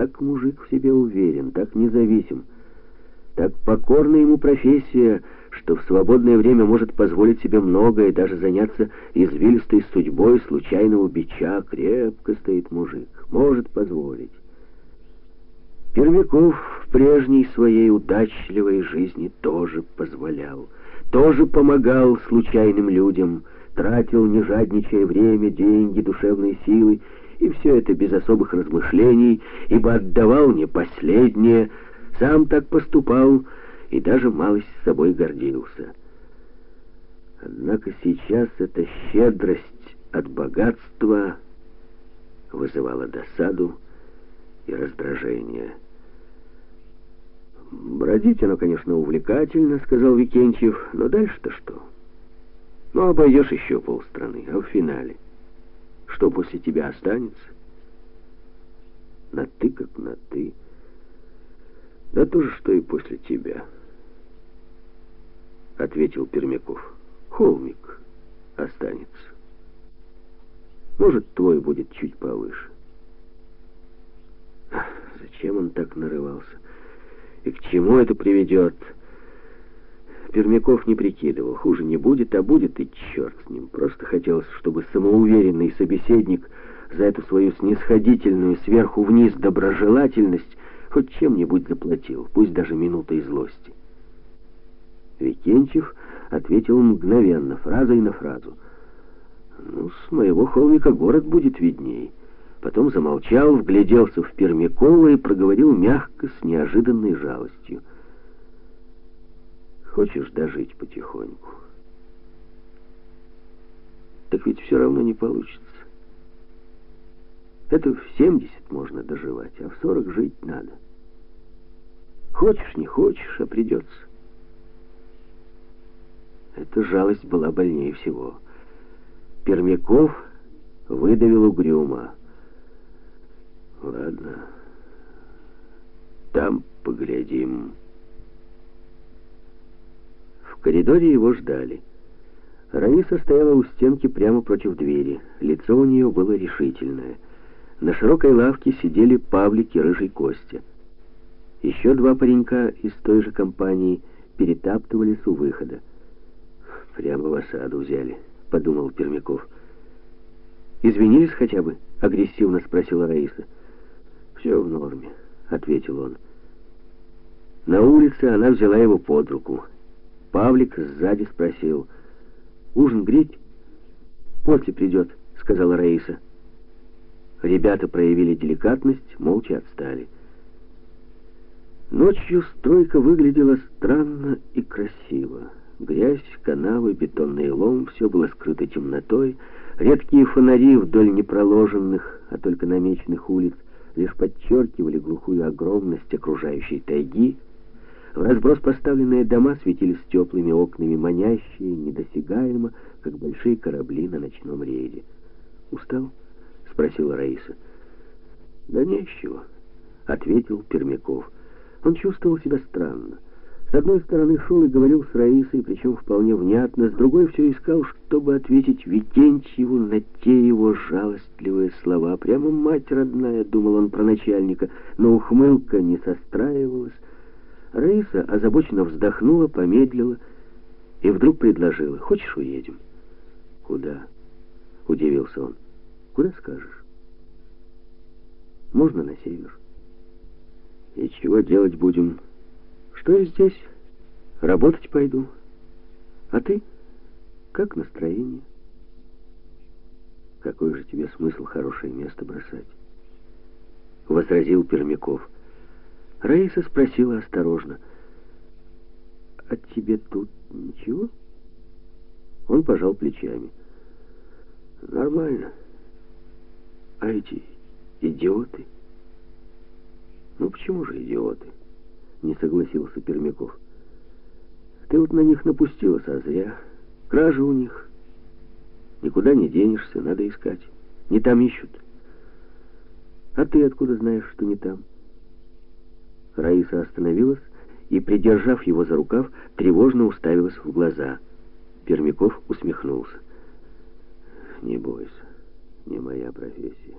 Так мужик в себе уверен, так независим, так покорна ему профессия, что в свободное время может позволить себе многое, даже заняться извилистой судьбой случайного бича. Крепко стоит мужик, может позволить. Пермяков в прежней своей удачливой жизни тоже позволял, тоже помогал случайным людям, тратил, не жадничая время, деньги, душевные силы, и все это без особых размышлений, ибо отдавал не последнее, сам так поступал и даже малость с собой гордился. Однако сейчас эта щедрость от богатства вызывала досаду и раздражение. «Бродить оно, конечно, увлекательно», — сказал Викентьев, — «но дальше-то что? Ну, обойдешь еще полстраны, а в финале? Что после тебя останется? На ты как на ты. Да то же, что и после тебя», — ответил Пермяков. «Холмик останется. Может, твой будет чуть повыше». Зачем он так нарывался? И к чему это приведет? Пермяков не прикидывал. Хуже не будет, а будет и черт с ним. Просто хотелось, чтобы самоуверенный собеседник за эту свою снисходительную сверху вниз доброжелательность хоть чем-нибудь заплатил, пусть даже минутой злости. Викентьев ответил мгновенно, фразой на фразу. «Ну, с моего холмика город будет видней». Потом замолчал, вгляделся в Пермякова и проговорил мягко, с неожиданной жалостью. «Хочешь дожить потихоньку? Так ведь все равно не получится. Это в 70 можно доживать, а в 40 жить надо. Хочешь, не хочешь, а придется». Эта жалость была больнее всего. Пермяков выдавил угрюмо. Ладно. Там поглядим. В коридоре его ждали. Раиса стояла у стенки прямо против двери. Лицо у нее было решительное. На широкой лавке сидели Павлик и Рыжий Костя. Еще два паренька из той же компании перетаптывались у выхода. «Прямо в осаду взяли», — подумал Пермяков. «Извинились хотя бы?» — агрессивно спросила Раиса. «Все в норме», — ответил он. На улице она взяла его под руку. Павлик сзади спросил. «Ужин греть?» «После придет», — сказала Раиса. Ребята проявили деликатность, молча отстали. Ночью стройка выглядела странно и красиво. Грязь, канавы, бетонный лом, все было скрыто темнотой. Редкие фонари вдоль непроложенных, а только намеченных улиц лишь подчеркивали глухую огромность окружающей тайги. В разброс поставленные дома светились теплыми окнами, манящие, недосягаемо, как большие корабли на ночном рейде. «Устал?» — спросила Раиса. «Да нечего», — ответил Пермяков. Он чувствовал себя странно. С одной стороны, шел и говорил с Раисой, причем вполне внятно, с другой все искал, чтобы ответить Викентьеву на те его жалостливые слова. Прямо мать родная, думал он про начальника, но ухмылка не состраивалась. Раиса озабоченно вздохнула, помедлила и вдруг предложила, «Хочешь, уедем?» «Куда?» — удивился он. «Куда скажешь?» «Можно на север». «И чего делать будем?» Что я здесь? Работать пойду. А ты? Как настроение? Какой же тебе смысл хорошее место бросать? Возразил Пермяков. Раиса спросила осторожно. А тебе тут ничего? Он пожал плечами. Нормально. А эти идиоты? Ну почему же идиоты? не согласился Пермяков. Ты вот на них напустилась, а зря. Кражи у них. Никуда не денешься, надо искать. Не там ищут. А ты откуда знаешь, что не там? Раиса остановилась и, придержав его за рукав, тревожно уставилась в глаза. Пермяков усмехнулся. «Не бойся, не моя профессия».